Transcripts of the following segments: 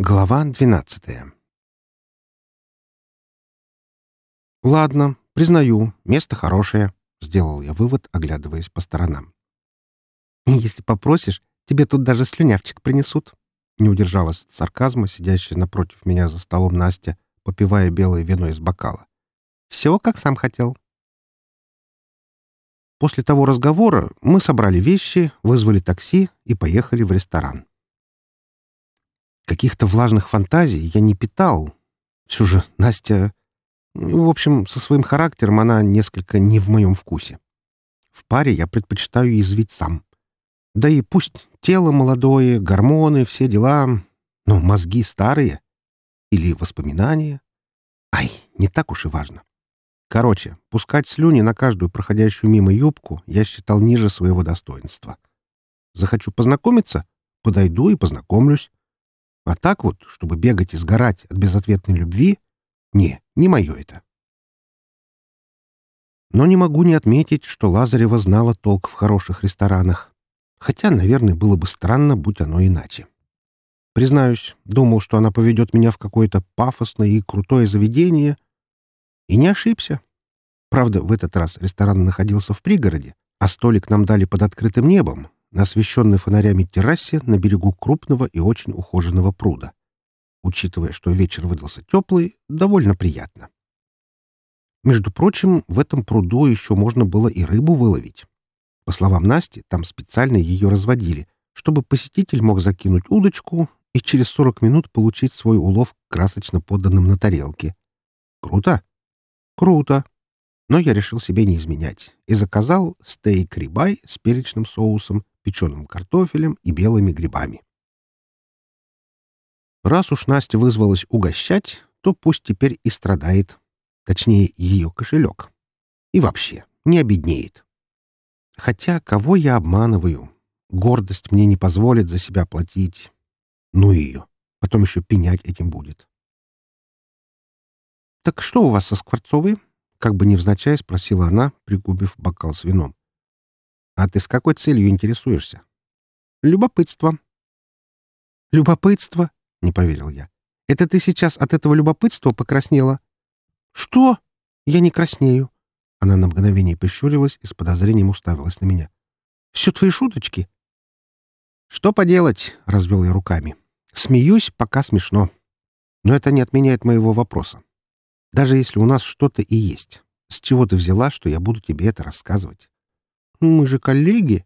Глава двенадцатая «Ладно, признаю, место хорошее», — сделал я вывод, оглядываясь по сторонам. «И если попросишь, тебе тут даже слюнявчик принесут», — не удержалась от сарказма, сидящая напротив меня за столом Настя, попивая белое вино из бокала. «Все, как сам хотел». После того разговора мы собрали вещи, вызвали такси и поехали в ресторан. Каких-то влажных фантазий я не питал. Все же Настя... В общем, со своим характером она несколько не в моем вкусе. В паре я предпочитаю извить сам. Да и пусть тело молодое, гормоны, все дела, но мозги старые. Или воспоминания. Ай, не так уж и важно. Короче, пускать слюни на каждую проходящую мимо юбку я считал ниже своего достоинства. Захочу познакомиться? Подойду и познакомлюсь. А так вот, чтобы бегать и сгорать от безответной любви, не, не мое это. Но не могу не отметить, что Лазарева знала толк в хороших ресторанах. Хотя, наверное, было бы странно, будь оно иначе. Признаюсь, думал, что она поведет меня в какое-то пафосное и крутое заведение. И не ошибся. Правда, в этот раз ресторан находился в пригороде, а столик нам дали под открытым небом, на освещенной фонарями террасе на берегу крупного и очень ухоженного пруда. Учитывая, что вечер выдался теплый, довольно приятно. Между прочим, в этом пруду еще можно было и рыбу выловить. По словам Насти, там специально ее разводили, чтобы посетитель мог закинуть удочку и через 40 минут получить свой улов красочно поданным на тарелке. Круто? Круто. Но я решил себе не изменять и заказал стейк-рибай с перечным соусом печеным картофелем и белыми грибами. Раз уж Настя вызвалась угощать, то пусть теперь и страдает. Точнее, ее кошелек. И вообще, не обеднеет. Хотя, кого я обманываю? Гордость мне не позволит за себя платить. Ну ее. Потом еще пенять этим будет. «Так что у вас со Скворцовой?» Как бы невзначай спросила она, пригубив бокал с вином. А ты с какой целью интересуешься? Любопытство. Любопытство? Не поверил я. Это ты сейчас от этого любопытства покраснела? Что? Я не краснею. Она на мгновение прищурилась и с подозрением уставилась на меня. Все твои шуточки? Что поделать? Развел я руками. Смеюсь, пока смешно. Но это не отменяет моего вопроса. Даже если у нас что-то и есть, с чего ты взяла, что я буду тебе это рассказывать? Мы же коллеги.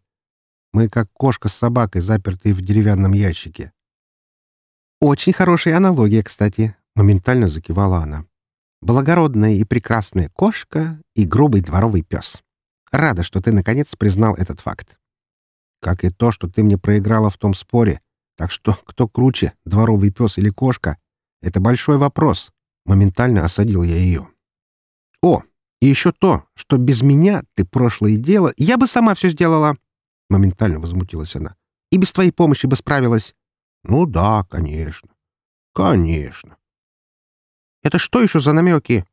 Мы как кошка с собакой, запертые в деревянном ящике. Очень хорошая аналогия, кстати, моментально закивала она. Благородная и прекрасная кошка и грубый дворовый пес. Рада, что ты наконец признал этот факт. Как и то, что ты мне проиграла в том споре. Так что кто круче, дворовый пес или кошка, это большой вопрос. Моментально осадил я ее. О, и еще то, что без меня ты прошлое дело... Я бы сама все сделала!» Моментально возмутилась она. «И без твоей помощи бы справилась!» «Ну да, конечно. Конечно!» «Это что еще за намеки?»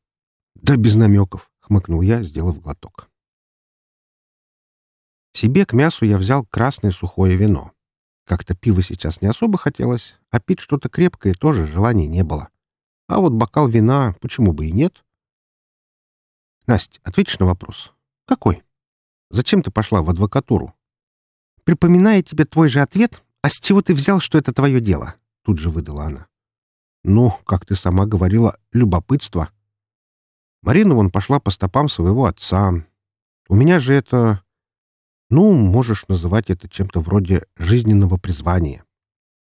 «Да без намеков!» — хмыкнул я, сделав глоток. Себе к мясу я взял красное сухое вино. Как-то пиво сейчас не особо хотелось, а пить что-то крепкое тоже желания не было. А вот бокал вина почему бы и нет? Настя, ответишь на вопрос? Какой? Зачем ты пошла в адвокатуру? Припоминая тебе твой же ответ, а с чего ты взял, что это твое дело? Тут же выдала она. Ну, как ты сама говорила, любопытство. Марина вон пошла по стопам своего отца. У меня же это... Ну, можешь называть это чем-то вроде жизненного призвания.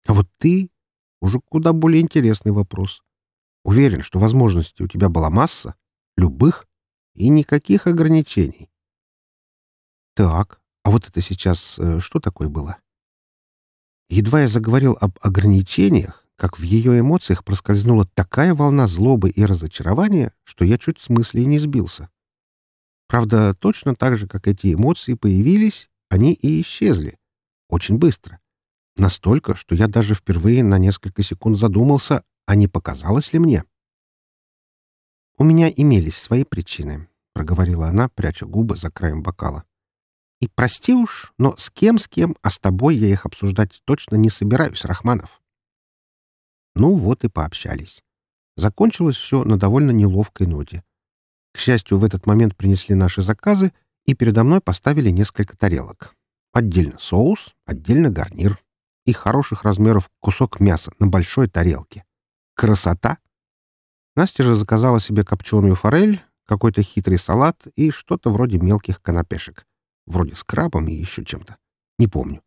А вот ты... Уже куда более интересный вопрос. Уверен, что возможностей у тебя была масса, любых, и никаких ограничений. Так, а вот это сейчас э, что такое было? Едва я заговорил об ограничениях, как в ее эмоциях проскользнула такая волна злобы и разочарования, что я чуть с мыслей не сбился. Правда, точно так же, как эти эмоции появились, они и исчезли. Очень быстро. Настолько, что я даже впервые на несколько секунд задумался, а не показалось ли мне. «У меня имелись свои причины», — проговорила она, пряча губы за краем бокала. «И прости уж, но с кем, с кем, а с тобой я их обсуждать точно не собираюсь, Рахманов». Ну вот и пообщались. Закончилось все на довольно неловкой ноте. К счастью, в этот момент принесли наши заказы, и передо мной поставили несколько тарелок. Отдельно соус, отдельно гарнир. И хороших размеров кусок мяса на большой тарелке. Красота! Настя же заказала себе копченую форель, какой-то хитрый салат и что-то вроде мелких канапешек. Вроде с крабом и еще чем-то. Не помню.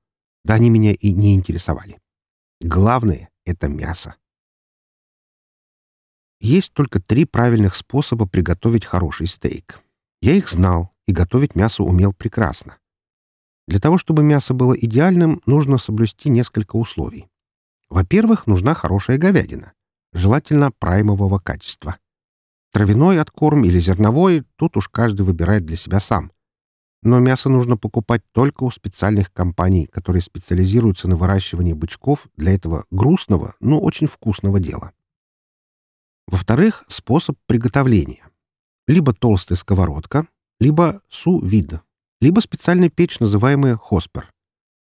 Да они меня и не интересовали. Главное — это мясо. Есть только три правильных способа приготовить хороший стейк. Я их знал и готовить мясо умел прекрасно. Для того, чтобы мясо было идеальным, нужно соблюсти несколько условий. Во-первых, нужна хорошая говядина, желательно праймового качества. Травяной откорм или зерновой — тут уж каждый выбирает для себя сам. Но мясо нужно покупать только у специальных компаний, которые специализируются на выращивании бычков для этого грустного, но очень вкусного дела. Во-вторых, способ приготовления. Либо толстая сковородка, либо су-вид, либо специальная печь, называемая хоспер.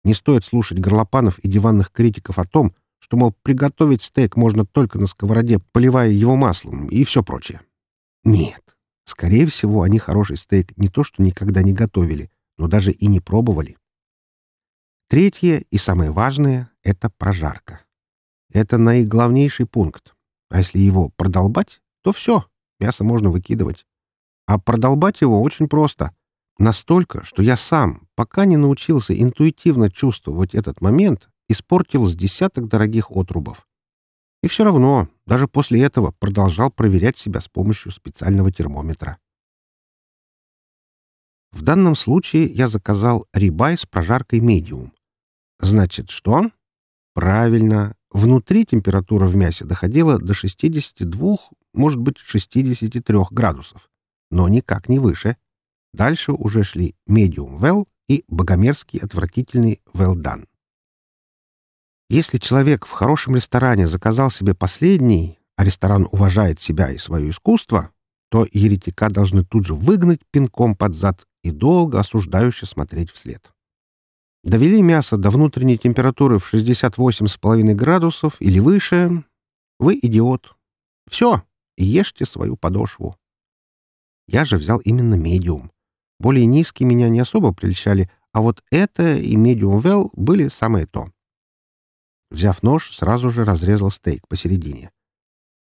Не стоит слушать горлопанов и диванных критиков о том, что, мол, приготовить стейк можно только на сковороде, поливая его маслом и все прочее. Нет. Скорее всего, они хороший стейк не то что никогда не готовили, но даже и не пробовали. Третье и самое важное — это прожарка. Это наиглавнейший пункт. А если его продолбать, то все, мясо можно выкидывать. А продолбать его очень просто. Настолько, что я сам, пока не научился интуитивно чувствовать этот момент, испортил с десяток дорогих отрубов. И все равно, даже после этого продолжал проверять себя с помощью специального термометра. В данном случае я заказал рибай с прожаркой медиум. Значит, что? Правильно, внутри температура в мясе доходила до 62, может быть, 63 градусов но никак не выше. Дальше уже шли medium well и богомерзкий отвратительный well done. Если человек в хорошем ресторане заказал себе последний, а ресторан уважает себя и свое искусство, то еретика должны тут же выгнать пинком под зад и долго осуждающе смотреть вслед. Довели мясо до внутренней температуры в 68,5 градусов или выше. Вы идиот. Все, ешьте свою подошву. Я же взял именно медиум. Более низкие меня не особо прельщали, а вот это и медиум well были самое то. Взяв нож, сразу же разрезал стейк посередине.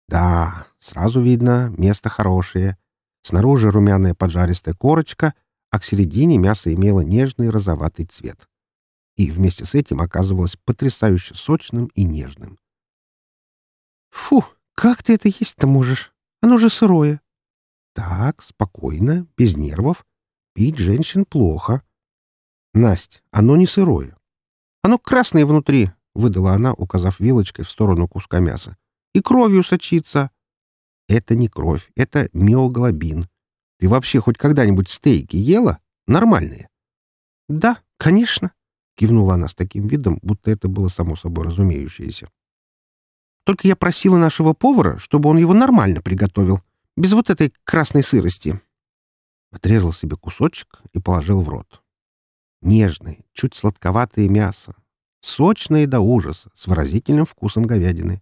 Да, сразу видно, место хорошее. Снаружи румяная поджаристая корочка, а к середине мясо имело нежный розоватый цвет. И вместе с этим оказывалось потрясающе сочным и нежным. «Фу, как ты это есть-то можешь? Оно же сырое!» Так, спокойно, без нервов. Пить женщин плохо. Настя, оно не сырое. Оно красное внутри, — выдала она, указав вилочкой в сторону куска мяса. И кровью сочится. Это не кровь, это миоглобин. Ты вообще хоть когда-нибудь стейки ела? Нормальные? Да, конечно, — кивнула она с таким видом, будто это было само собой разумеющееся. Только я просила нашего повара, чтобы он его нормально приготовил. Без вот этой красной сырости. Отрезал себе кусочек и положил в рот. Нежное, чуть сладковатое мясо. Сочное до ужаса, с выразительным вкусом говядины.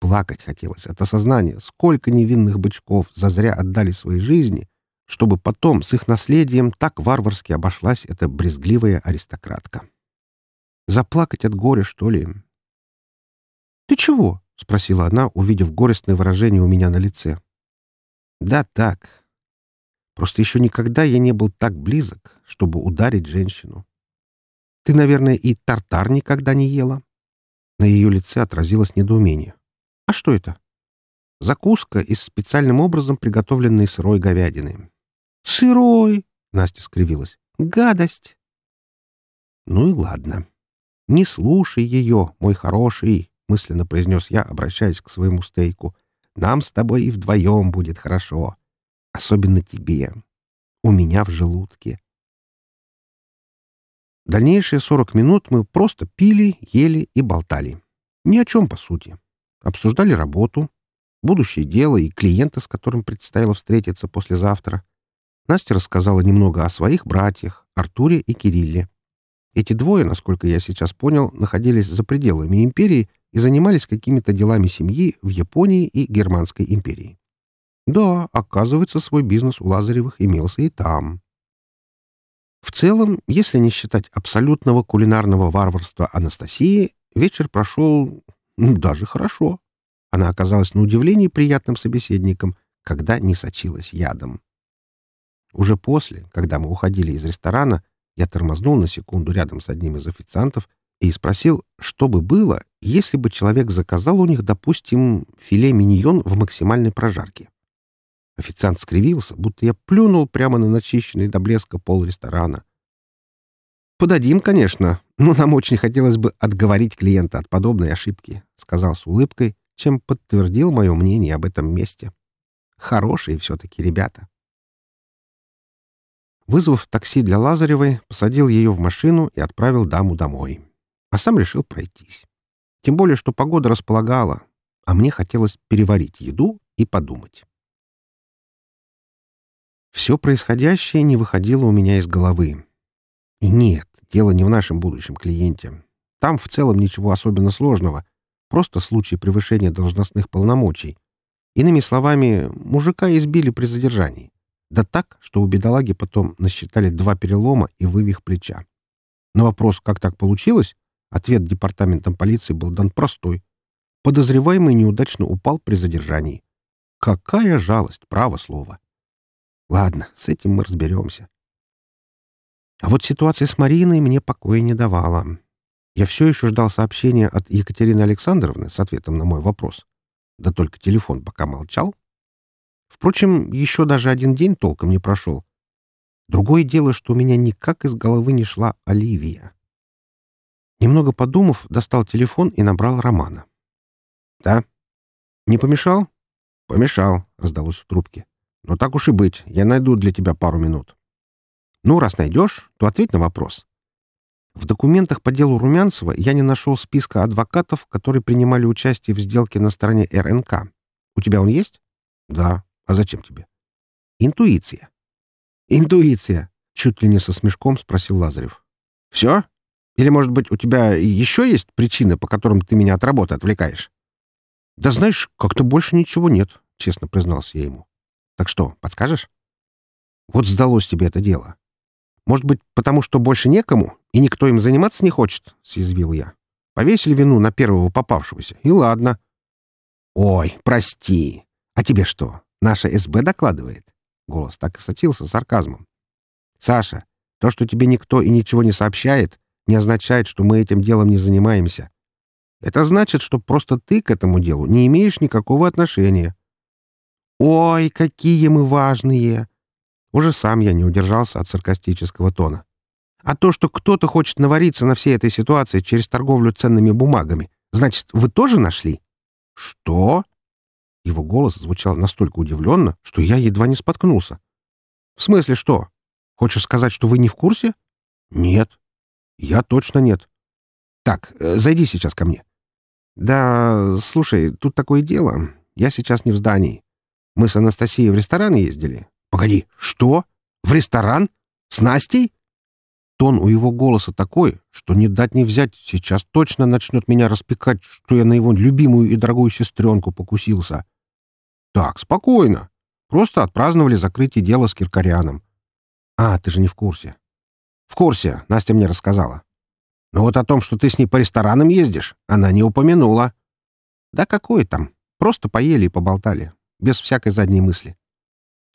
Плакать хотелось от осознания, сколько невинных бычков зазря отдали свои жизни, чтобы потом с их наследием так варварски обошлась эта брезгливая аристократка. Заплакать от горя, что ли? — Ты чего? — спросила она, увидев горестное выражение у меня на лице. Да так. Просто еще никогда я не был так близок, чтобы ударить женщину. Ты, наверное, и тартар никогда не ела? На ее лице отразилось недоумение. А что это? Закуска из специальным образом приготовленной сырой говядины. Сырой! Настя скривилась. Гадость! Ну и ладно. Не слушай ее, мой хороший, мысленно произнес я, обращаясь к своему стейку — нам с тобой и вдвоем будет хорошо. Особенно тебе. У меня в желудке. Дальнейшие сорок минут мы просто пили, ели и болтали. Ни о чем, по сути. Обсуждали работу, будущее дело и клиента, с которым предстояло встретиться послезавтра. Настя рассказала немного о своих братьях, Артуре и Кирилле. Эти двое, насколько я сейчас понял, находились за пределами империи и занимались какими-то делами семьи в Японии и Германской империи. Да, оказывается, свой бизнес у Лазаревых имелся и там. В целом, если не считать абсолютного кулинарного варварства Анастасии, вечер прошел ну, даже хорошо. Она оказалась на удивление приятным собеседником, когда не сочилась ядом. Уже после, когда мы уходили из ресторана, я тормознул на секунду рядом с одним из официантов и спросил, что бы было, если бы человек заказал у них, допустим, филе миньон в максимальной прожарке. Официант скривился, будто я плюнул прямо на начищенный до блеска пол ресторана. «Подадим, конечно, но нам очень хотелось бы отговорить клиента от подобной ошибки», — сказал с улыбкой, чем подтвердил мое мнение об этом месте. «Хорошие все-таки ребята». Вызвав такси для Лазаревой, посадил ее в машину и отправил даму домой. А сам решил пройтись. Тем более, что погода располагала, а мне хотелось переварить еду и подумать. Все происходящее не выходило у меня из головы. И нет, дело не в нашем будущем клиенте. Там в целом ничего особенно сложного. Просто случай превышения должностных полномочий. Иными словами, мужика избили при задержании. Да так, что у бедолаги потом насчитали два перелома и вывих плеча. На вопрос, как так получилось, ответ департаментом полиции был дан простой. Подозреваемый неудачно упал при задержании. Какая жалость, право слово. Ладно, с этим мы разберемся. А вот ситуация с Мариной мне покоя не давала. Я все еще ждал сообщения от Екатерины Александровны с ответом на мой вопрос. Да только телефон пока молчал. Впрочем, еще даже один день толком не прошел. Другое дело, что у меня никак из головы не шла Оливия. Немного подумав, достал телефон и набрал Романа. «Да? Не помешал?» «Помешал», — раздалось в трубке. Но так уж и быть, я найду для тебя пару минут. Ну, раз найдешь, то ответь на вопрос. В документах по делу Румянцева я не нашел списка адвокатов, которые принимали участие в сделке на стороне РНК. У тебя он есть? Да. А зачем тебе? Интуиция. Интуиция, чуть ли не со смешком спросил Лазарев. Все? Или, может быть, у тебя еще есть причины, по которым ты меня от работы отвлекаешь? Да знаешь, как-то больше ничего нет, честно признался я ему. Так что, подскажешь? Вот сдалось тебе это дело. Может быть, потому что больше некому, и никто им заниматься не хочет, — съязвил я. Повесили вину на первого попавшегося, и ладно. Ой, прости. А тебе что, наша СБ докладывает? Голос так и сочился сарказмом. Саша, то, что тебе никто и ничего не сообщает, не означает, что мы этим делом не занимаемся. Это значит, что просто ты к этому делу не имеешь никакого отношения. «Ой, какие мы важные!» Уже сам я не удержался от саркастического тона. «А то, что кто-то хочет навариться на всей этой ситуации через торговлю ценными бумагами, значит, вы тоже нашли?» «Что?» Его голос звучал настолько удивленно, что я едва не споткнулся. «В смысле что? Хочешь сказать, что вы не в курсе?» «Нет. Я точно нет. Так, э, зайди сейчас ко мне». «Да, слушай, тут такое дело. Я сейчас не в здании. Мы с Анастасией в ресторан ездили. Погоди, что? В ресторан? С Настей? Тон у его голоса такой, что не дать не взять, сейчас точно начнет меня распекать, что я на его любимую и дорогую сестренку покусился. Так, спокойно. Просто отпраздновали закрытие дела с Киркоряном. А, ты же не в курсе. В курсе, Настя мне рассказала. Но вот о том, что ты с ней по ресторанам ездишь, она не упомянула. Да какой там? Просто поели и поболтали без всякой задней мысли.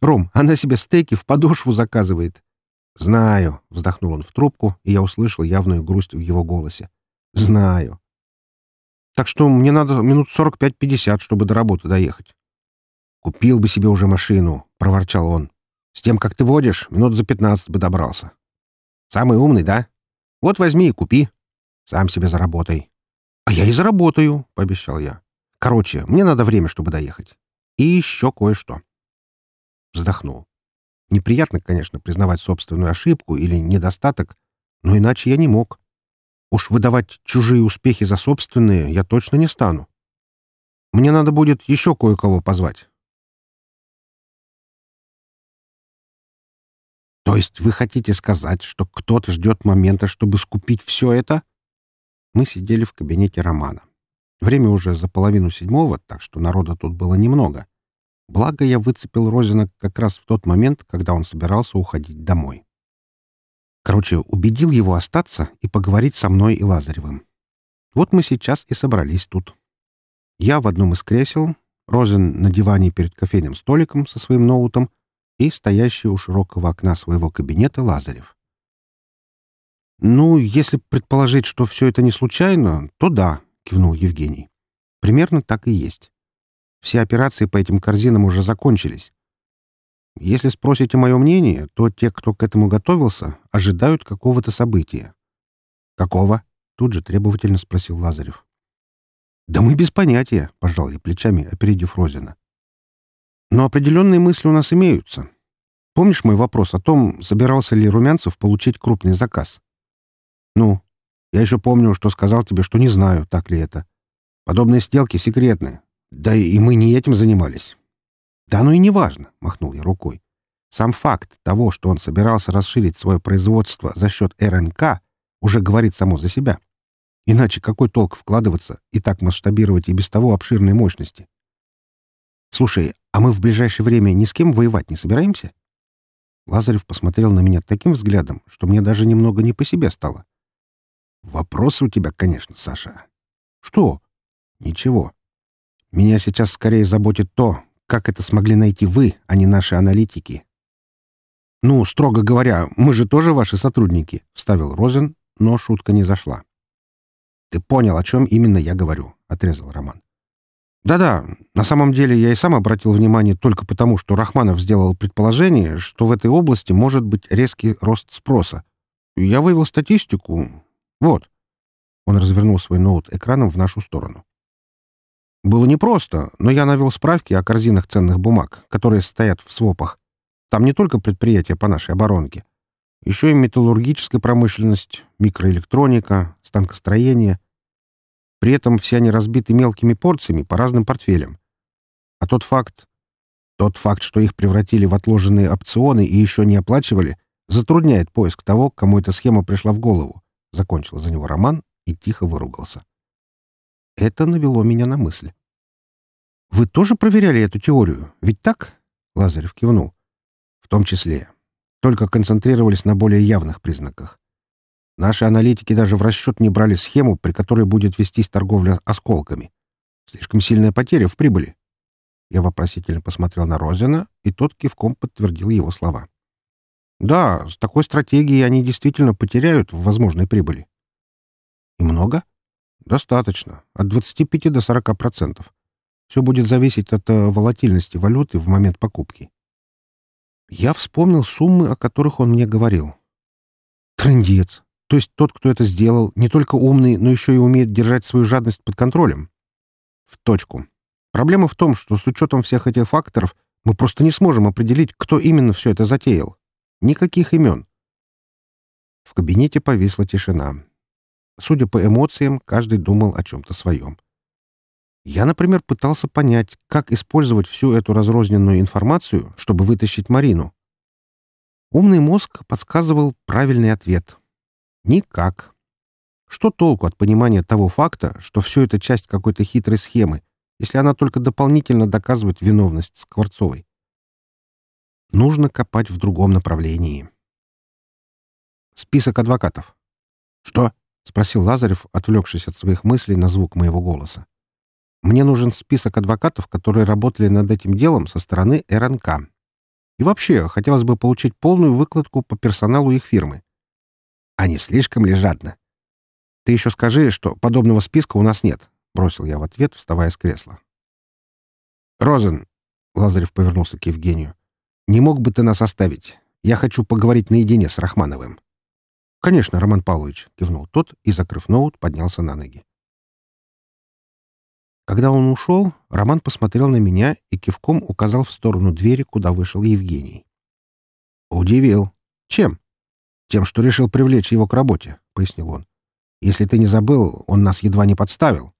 «Ром, она себе стейки в подошву заказывает». «Знаю», — вздохнул он в трубку, и я услышал явную грусть в его голосе. «Знаю». «Так что мне надо минут сорок пять-пятьдесят, чтобы до работы доехать». «Купил бы себе уже машину», — проворчал он. «С тем, как ты водишь, минут за пятнадцать бы добрался». «Самый умный, да? Вот возьми и купи. Сам себе заработай». «А я и заработаю», — пообещал я. «Короче, мне надо время, чтобы доехать. И еще кое-что. Вздохнул. Неприятно, конечно, признавать собственную ошибку или недостаток, но иначе я не мог. Уж выдавать чужие успехи за собственные я точно не стану. Мне надо будет еще кое-кого позвать. То есть вы хотите сказать, что кто-то ждет момента, чтобы скупить все это? Мы сидели в кабинете Романа. Время уже за половину седьмого, так что народа тут было немного. Благо, я выцепил Розина как раз в тот момент, когда он собирался уходить домой. Короче, убедил его остаться и поговорить со мной и Лазаревым. Вот мы сейчас и собрались тут. Я в одном из кресел, Розен на диване перед кофейным столиком со своим ноутом и стоящий у широкого окна своего кабинета Лазарев. «Ну, если предположить, что все это не случайно, то да», — кивнул Евгений. «Примерно так и есть. Все операции по этим корзинам уже закончились. Если спросите мое мнение, то те, кто к этому готовился, ожидают какого-то события». «Какого?» — тут же требовательно спросил Лазарев. «Да мы без понятия», — пожал я плечами, опередив Розина. «Но определенные мысли у нас имеются. Помнишь мой вопрос о том, собирался ли Румянцев получить крупный заказ?» «Ну, я еще помню, что сказал тебе, что не знаю, так ли это. Подобные сделки секретны. Да и мы не этим занимались». «Да оно и не важно», — махнул я рукой. «Сам факт того, что он собирался расширить свое производство за счет РНК, уже говорит само за себя». Иначе какой толк вкладываться и так масштабировать и без того обширные мощности? Слушай, а мы в ближайшее время ни с кем воевать не собираемся? Лазарев посмотрел на меня таким взглядом, что мне даже немного не по себе стало. Вопросы у тебя, конечно, Саша. Что? Ничего. Меня сейчас скорее заботит то, как это смогли найти вы, а не наши аналитики. «Ну, строго говоря, мы же тоже ваши сотрудники», — вставил Розен, но шутка не зашла. «Ты понял, о чем именно я говорю», — отрезал Роман. «Да-да, на самом деле я и сам обратил внимание только потому, что Рахманов сделал предположение, что в этой области может быть резкий рост спроса. Я вывел статистику. Вот». Он развернул свой ноут экраном в нашу сторону. Было непросто, но я навел справки о корзинах ценных бумаг, которые стоят в свопах. Там не только предприятия по нашей оборонке, еще и металлургическая промышленность, микроэлектроника, станкостроение. При этом все они разбиты мелкими порциями по разным портфелям. А тот факт, тот факт, что их превратили в отложенные опционы и еще не оплачивали, затрудняет поиск того, кому эта схема пришла в голову. Закончил за него роман и тихо выругался. Это навело меня на мысль. «Вы тоже проверяли эту теорию? Ведь так?» — Лазарев кивнул. «В том числе только концентрировались на более явных признаках. Наши аналитики даже в расчет не брали схему, при которой будет вестись торговля осколками. Слишком сильная потеря в прибыли. Я вопросительно посмотрел на Розина, и тот кивком подтвердил его слова. Да, с такой стратегией они действительно потеряют в возможной прибыли. И много? Достаточно. От 25 до 40 процентов. Все будет зависеть от э, волатильности валюты в момент покупки. Я вспомнил суммы, о которых он мне говорил. Трындец. То есть тот, кто это сделал, не только умный, но еще и умеет держать свою жадность под контролем? В точку. Проблема в том, что с учетом всех этих факторов мы просто не сможем определить, кто именно все это затеял. Никаких имен. В кабинете повисла тишина. Судя по эмоциям, каждый думал о чем-то своем. Я, например, пытался понять, как использовать всю эту разрозненную информацию, чтобы вытащить Марину. Умный мозг подсказывал правильный ответ. Никак. Что толку от понимания того факта, что все это часть какой-то хитрой схемы, если она только дополнительно доказывает виновность Скворцовой? Нужно копать в другом направлении. Список адвокатов. «Что?» — спросил Лазарев, отвлекшись от своих мыслей на звук моего голоса. Мне нужен список адвокатов, которые работали над этим делом со стороны РНК. И вообще, хотелось бы получить полную выкладку по персоналу их фирмы. А не слишком ли жадно? Ты еще скажи, что подобного списка у нас нет, — бросил я в ответ, вставая с кресла. «Розен», — Лазарев повернулся к Евгению, — «не мог бы ты нас оставить? Я хочу поговорить наедине с Рахмановым». «Конечно, Роман Павлович», — кивнул тот и, закрыв ноут, поднялся на ноги. Когда он ушел, Роман посмотрел на меня и кивком указал в сторону двери, куда вышел Евгений. «Удивил. Чем?» «Тем, что решил привлечь его к работе», — пояснил он. «Если ты не забыл, он нас едва не подставил».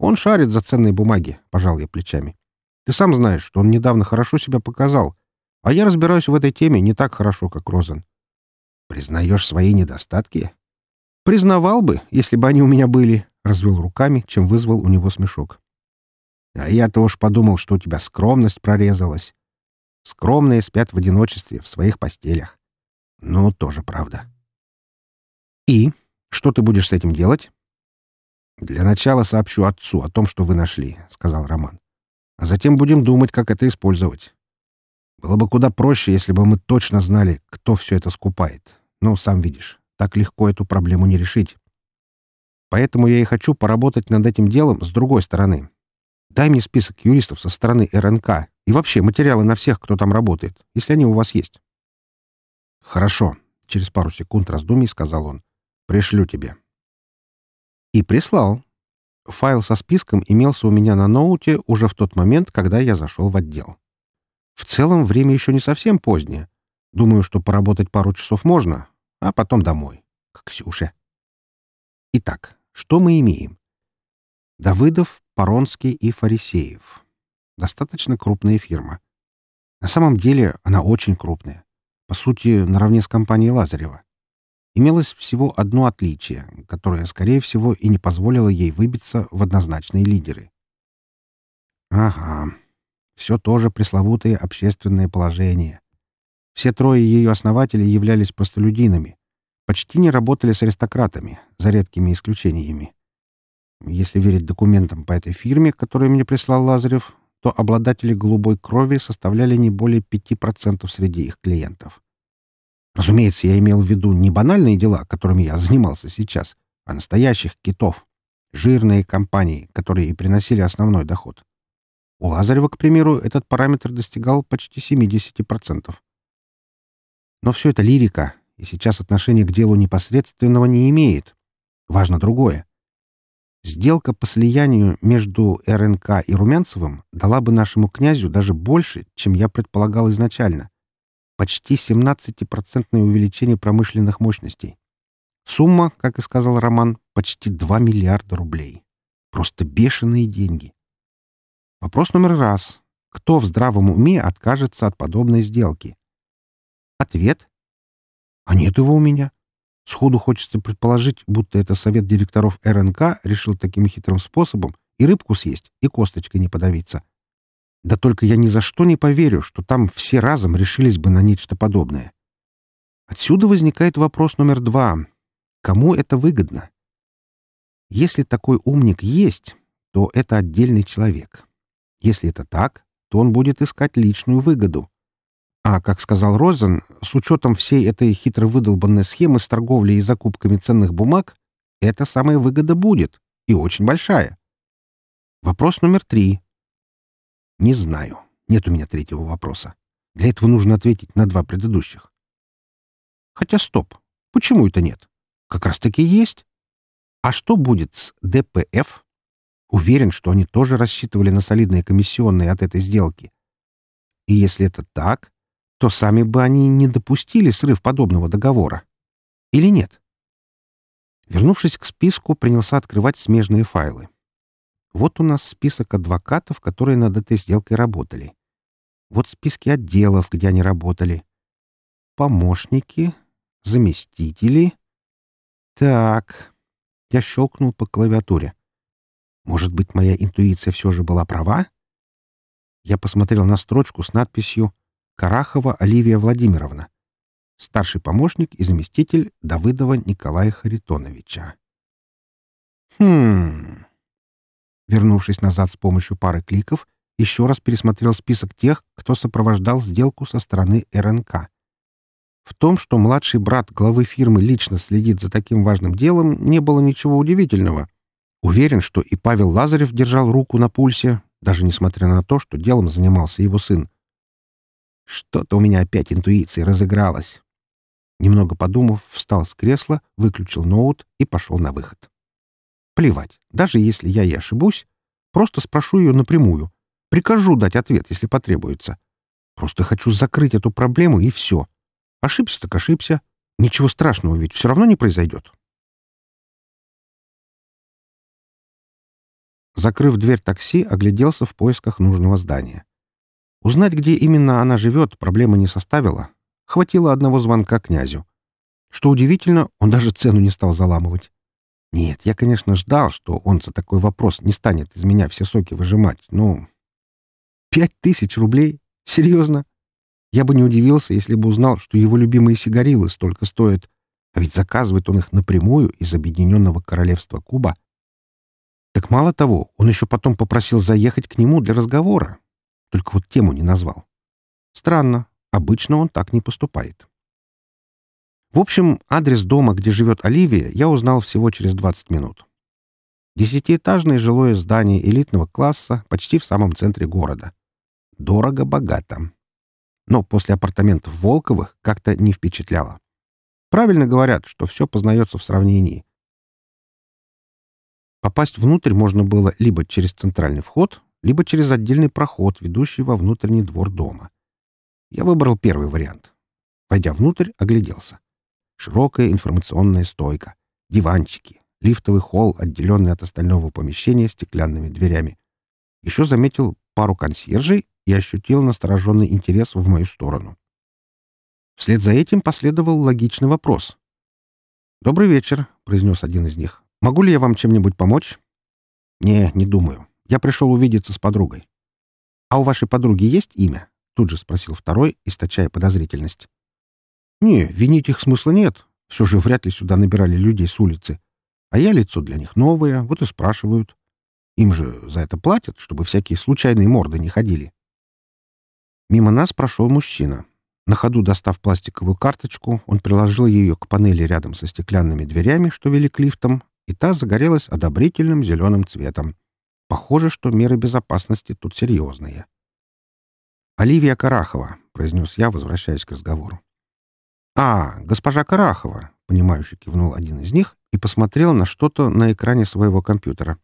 «Он шарит за ценные бумаги», — пожал я плечами. «Ты сам знаешь, что он недавно хорошо себя показал, а я разбираюсь в этой теме не так хорошо, как Розен». «Признаешь свои недостатки?» «Признавал бы, если бы они у меня были», — развел руками, чем вызвал у него смешок. «А я-то уж подумал, что у тебя скромность прорезалась. Скромные спят в одиночестве в своих постелях. Ну, тоже правда». «И? Что ты будешь с этим делать?» «Для начала сообщу отцу о том, что вы нашли», — сказал Роман. «А затем будем думать, как это использовать. Было бы куда проще, если бы мы точно знали, кто все это скупает. Но, сам видишь, так легко эту проблему не решить. Поэтому я и хочу поработать над этим делом с другой стороны. Дай мне список юристов со стороны РНК и вообще материалы на всех, кто там работает, если они у вас есть. Хорошо, через пару секунд раздумий сказал он. Пришлю тебе. И прислал. Файл со списком имелся у меня на ноуте уже в тот момент, когда я зашел в отдел. В целом, время еще не совсем позднее. Думаю, что поработать пару часов можно, а потом домой, к Ксюше. Итак, что мы имеем? Давыдов, Поронский и Фарисеев. Достаточно крупная фирма. На самом деле она очень крупная. По сути, наравне с компанией Лазарева. Имелось всего одно отличие, которое, скорее всего, и не позволило ей выбиться в однозначные лидеры. Ага, все тоже пресловутое общественное положение. Все трое ее основателей являлись простолюдинами, почти не работали с аристократами, за редкими исключениями. Если верить документам по этой фирме, которые мне прислал Лазарев, то обладатели голубой крови составляли не более 5% среди их клиентов. Разумеется, я имел в виду не банальные дела, которыми я занимался сейчас, а настоящих китов. Жирные компании, которые и приносили основной доход. У Лазарева, к примеру, этот параметр достигал почти 70%. Но все это лирика, и сейчас отношение к делу непосредственного не имеет. Важно другое. Сделка по слиянию между РНК и Румянцевым дала бы нашему князю даже больше, чем я предполагал изначально. Почти 17% увеличение промышленных мощностей. Сумма, как и сказал Роман, почти 2 миллиарда рублей. Просто бешеные деньги. Вопрос номер раз. Кто в здравом уме откажется от подобной сделки? Ответ. А нет его у меня. Сходу хочется предположить, будто это совет директоров РНК решил таким хитрым способом и рыбку съесть, и косточкой не подавиться. Да только я ни за что не поверю, что там все разом решились бы на нечто подобное. Отсюда возникает вопрос номер два. Кому это выгодно? Если такой умник есть, то это отдельный человек. Если это так, то он будет искать личную выгоду. А, как сказал Розен, с учетом всей этой хитро выдолбанной схемы с торговлей и закупками ценных бумаг, эта самая выгода будет, и очень большая. Вопрос номер три. Не знаю. Нет у меня третьего вопроса. Для этого нужно ответить на два предыдущих. Хотя стоп. Почему это нет? Как раз таки есть. А что будет с ДПФ? Уверен, что они тоже рассчитывали на солидные комиссионные от этой сделки. И если это так, то сами бы они не допустили срыв подобного договора. Или нет? Вернувшись к списку, принялся открывать смежные файлы. Вот у нас список адвокатов, которые над этой сделкой работали. Вот списки отделов, где они работали. Помощники, заместители. Так, я щелкнул по клавиатуре. Может быть, моя интуиция все же была права? Я посмотрел на строчку с надписью «Карахова Оливия Владимировна». Старший помощник и заместитель Давыдова Николая Харитоновича. Хм... Вернувшись назад с помощью пары кликов, еще раз пересмотрел список тех, кто сопровождал сделку со стороны РНК. В том, что младший брат главы фирмы лично следит за таким важным делом, не было ничего удивительного — Уверен, что и Павел Лазарев держал руку на пульсе, даже несмотря на то, что делом занимался его сын. Что-то у меня опять интуиция разыгралась. Немного подумав, встал с кресла, выключил ноут и пошел на выход. Плевать, даже если я и ошибусь, просто спрошу ее напрямую. Прикажу дать ответ, если потребуется. Просто хочу закрыть эту проблему, и все. Ошибся так ошибся. Ничего страшного ведь все равно не произойдет. Закрыв дверь такси, огляделся в поисках нужного здания. Узнать, где именно она живет, проблемы не составило. Хватило одного звонка князю. Что удивительно, он даже цену не стал заламывать. Нет, я, конечно, ждал, что он за такой вопрос не станет из меня все соки выжимать, но... Пять тысяч рублей? Серьезно? Я бы не удивился, если бы узнал, что его любимые сигарилы столько стоят, а ведь заказывает он их напрямую из Объединенного Королевства Куба. Так мало того, он еще потом попросил заехать к нему для разговора. Только вот тему не назвал. Странно, обычно он так не поступает. В общем, адрес дома, где живет Оливия, я узнал всего через 20 минут. Десятиэтажное жилое здание элитного класса почти в самом центре города. Дорого-богато. Но после апартаментов Волковых как-то не впечатляло. Правильно говорят, что все познается в сравнении. Попасть внутрь можно было либо через центральный вход, либо через отдельный проход, ведущий во внутренний двор дома. Я выбрал первый вариант. Войдя внутрь, огляделся. Широкая информационная стойка, диванчики, лифтовый холл, отделенный от остального помещения стеклянными дверями. Еще заметил пару консьержей и ощутил настороженный интерес в мою сторону. Вслед за этим последовал логичный вопрос. «Добрый вечер», — произнес один из них. «Могу ли я вам чем-нибудь помочь?» «Не, не думаю. Я пришел увидеться с подругой». «А у вашей подруги есть имя?» — тут же спросил второй, источая подозрительность. Не, винить их смысла нет. Все же вряд ли сюда набирали людей с улицы. А я лицо для них новое, вот и спрашивают. Им же за это платят, чтобы всякие случайные морды не ходили. Мимо нас прошел мужчина. На ходу достав пластиковую карточку, он приложил ее к панели рядом со стеклянными дверями, что вели к лифтам, и та загорелась одобрительным зеленым цветом. Похоже, что меры безопасности тут серьезные. «Оливия Карахова», — произнес я, возвращаясь к разговору. «А, госпожа Карахова», — понимающе кивнул один из них и посмотрел на что-то на экране своего компьютера.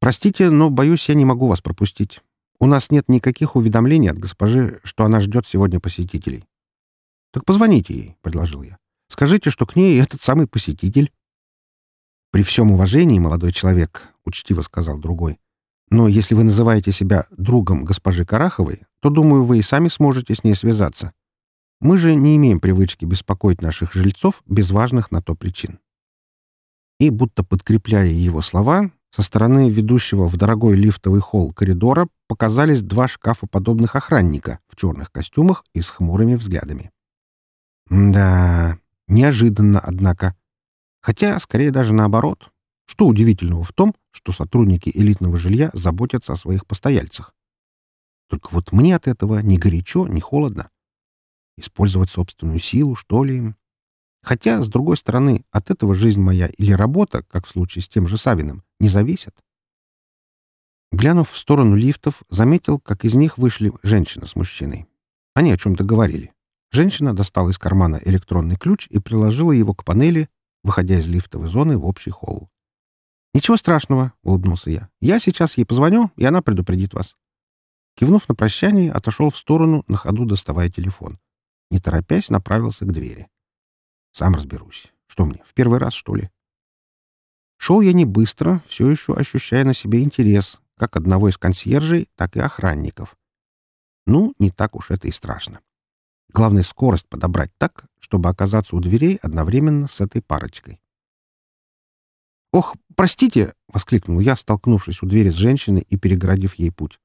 «Простите, но, боюсь, я не могу вас пропустить. У нас нет никаких уведомлений от госпожи, что она ждет сегодня посетителей». «Так позвоните ей», — предложил я. «Скажите, что к ней этот самый посетитель». «При всем уважении, молодой человек», — учтиво сказал другой, «но если вы называете себя другом госпожи Караховой, то, думаю, вы и сами сможете с ней связаться. Мы же не имеем привычки беспокоить наших жильцов без важных на то причин. И, будто подкрепляя его слова, со стороны ведущего в дорогой лифтовый холл коридора показались два шкафа подобных охранника в черных костюмах и с хмурыми взглядами. Да, неожиданно, однако. Хотя, скорее даже наоборот. Что удивительного в том, что сотрудники элитного жилья заботятся о своих постояльцах. Только вот мне от этого ни горячо, ни холодно. Использовать собственную силу, что ли? Хотя, с другой стороны, от этого жизнь моя или работа, как в случае с тем же Савиным, не зависят. Глянув в сторону лифтов, заметил, как из них вышли женщина с мужчиной. Они о чем-то говорили. Женщина достала из кармана электронный ключ и приложила его к панели, выходя из лифтовой зоны в общий холл. «Ничего страшного», — улыбнулся я. «Я сейчас ей позвоню, и она предупредит вас». Кивнув на прощание, отошел в сторону, на ходу доставая телефон не торопясь, направился к двери. Сам разберусь. Что мне, в первый раз, что ли? Шел я не быстро, все еще ощущая на себе интерес, как одного из консьержей, так и охранников. Ну, не так уж это и страшно. Главное — скорость подобрать так, чтобы оказаться у дверей одновременно с этой парочкой. «Ох, простите!» — воскликнул я, столкнувшись у двери с женщиной и перегородив ей путь.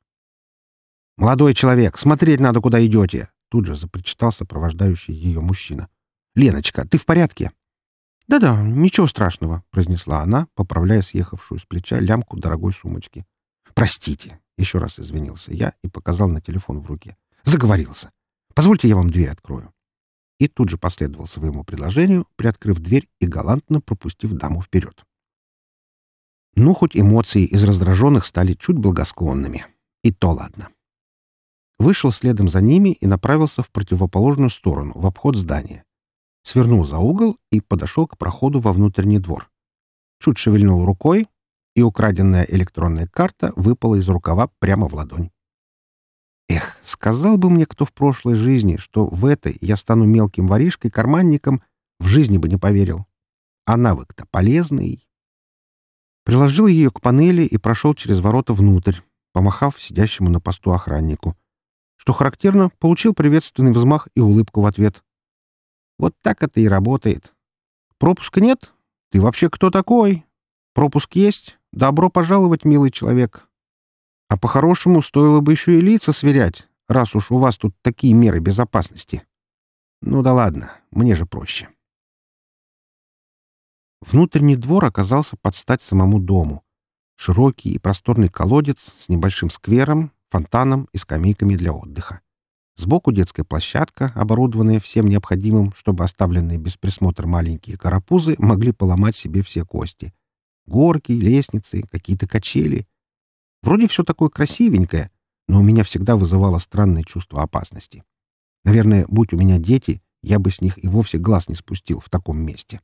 «Молодой человек, смотреть надо, куда идете!» Тут же запричитал сопровождающий ее мужчина. «Леночка, ты в порядке?» «Да-да, ничего страшного», — произнесла она, поправляя съехавшую с плеча лямку дорогой сумочки. «Простите», — еще раз извинился я и показал на телефон в руке. «Заговорился. Позвольте, я вам дверь открою». И тут же последовал своему предложению, приоткрыв дверь и галантно пропустив даму вперед. Ну, хоть эмоции из раздраженных стали чуть благосклонными. И то ладно вышел следом за ними и направился в противоположную сторону, в обход здания. Свернул за угол и подошел к проходу во внутренний двор. Чуть шевельнул рукой, и украденная электронная карта выпала из рукава прямо в ладонь. Эх, сказал бы мне кто в прошлой жизни, что в этой я стану мелким воришкой-карманником, в жизни бы не поверил. А навык-то полезный. Приложил ее к панели и прошел через ворота внутрь, помахав сидящему на посту охраннику — что характерно, получил приветственный взмах и улыбку в ответ. Вот так это и работает. Пропуска нет? Ты вообще кто такой? Пропуск есть? Добро пожаловать, милый человек. А по-хорошему стоило бы еще и лица сверять, раз уж у вас тут такие меры безопасности. Ну да ладно, мне же проще. Внутренний двор оказался под стать самому дому. Широкий и просторный колодец с небольшим сквером, фонтаном и скамейками для отдыха. Сбоку детская площадка, оборудованная всем необходимым, чтобы оставленные без присмотра маленькие карапузы могли поломать себе все кости. Горки, лестницы, какие-то качели. Вроде все такое красивенькое, но у меня всегда вызывало странное чувство опасности. Наверное, будь у меня дети, я бы с них и вовсе глаз не спустил в таком месте.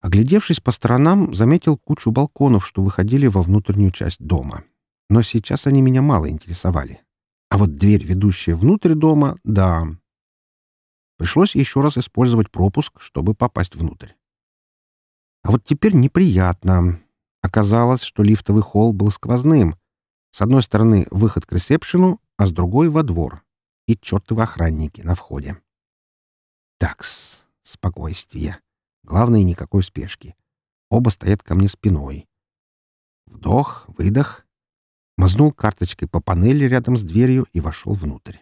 Оглядевшись по сторонам, заметил кучу балконов, что выходили во внутреннюю часть дома. Но сейчас они меня мало интересовали. А вот дверь, ведущая внутрь дома, да. Пришлось еще раз использовать пропуск, чтобы попасть внутрь. А вот теперь неприятно. Оказалось, что лифтовый холл был сквозным. С одной стороны выход к ресепшену, а с другой — во двор. И чертовы охранники на входе. Такс, спокойствие. Главное, никакой спешки. Оба стоят ко мне спиной. Вдох, выдох. Мазнул карточкой по панели рядом с дверью и вошел внутрь.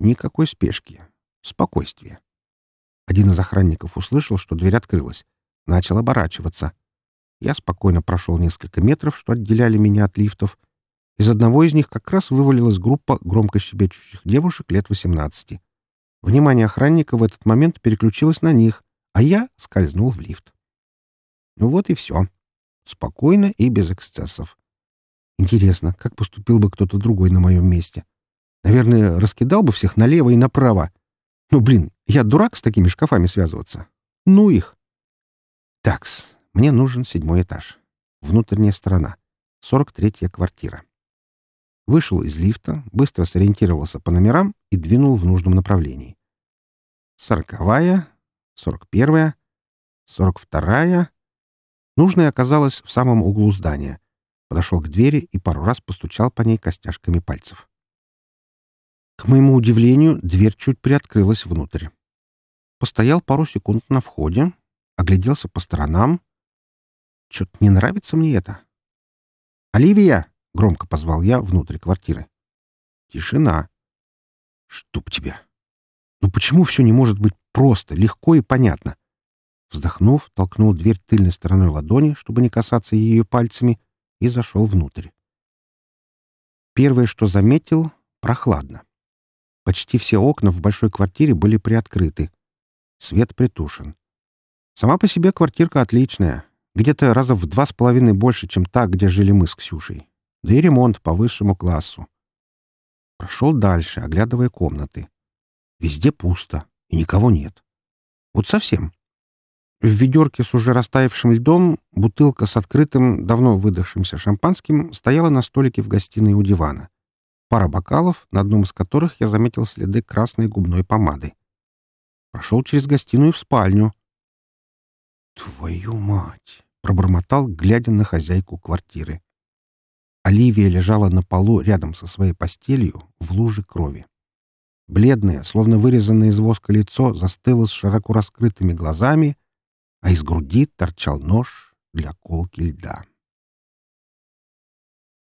Никакой спешки. Спокойствие. Один из охранников услышал, что дверь открылась. Начал оборачиваться. Я спокойно прошел несколько метров, что отделяли меня от лифтов. Из одного из них как раз вывалилась группа громко щебечущих девушек лет 18. Внимание охранника в этот момент переключилось на них, а я скользнул в лифт. Ну вот и все. Спокойно и без эксцессов. Интересно, как поступил бы кто-то другой на моем месте? Наверное, раскидал бы всех налево и направо. Ну, блин, я дурак с такими шкафами связываться. Ну их. Такс, мне нужен седьмой этаж. Внутренняя сторона. 43-я квартира. Вышел из лифта, быстро сориентировался по номерам и двинул в нужном направлении. Сороковая, сорок первая, сорок вторая. Нужная оказалась в самом углу здания. Подошел к двери и пару раз постучал по ней костяшками пальцев. К моему удивлению, дверь чуть приоткрылась внутрь. Постоял пару секунд на входе, огляделся по сторонам. Что-то не нравится мне это. «Оливия!» — громко позвал я внутрь квартиры. Тишина. «Чтоб тебя!» Ну почему все не может быть просто, легко и понятно? Вздохнув, толкнул дверь тыльной стороной ладони, чтобы не касаться ее пальцами, и зашел внутрь. Первое, что заметил — прохладно. Почти все окна в большой квартире были приоткрыты. Свет притушен. Сама по себе квартирка отличная. Где-то раза в два с половиной больше, чем та, где жили мы с Ксюшей. Да и ремонт по высшему классу. Прошел дальше, оглядывая комнаты. Везде пусто, и никого нет. Вот совсем. В ведерке с уже растаявшим льдом бутылка с открытым, давно выдохшимся шампанским стояла на столике в гостиной у дивана. Пара бокалов, на одном из которых я заметил следы красной губной помады. Прошел через гостиную в спальню. «Твою мать!» — пробормотал, глядя на хозяйку квартиры. Оливия лежала на полу рядом со своей постелью в луже крови. Бледное, словно вырезанное из воска лицо, застыло с широко раскрытыми глазами, а из груди торчал нож для колки льда.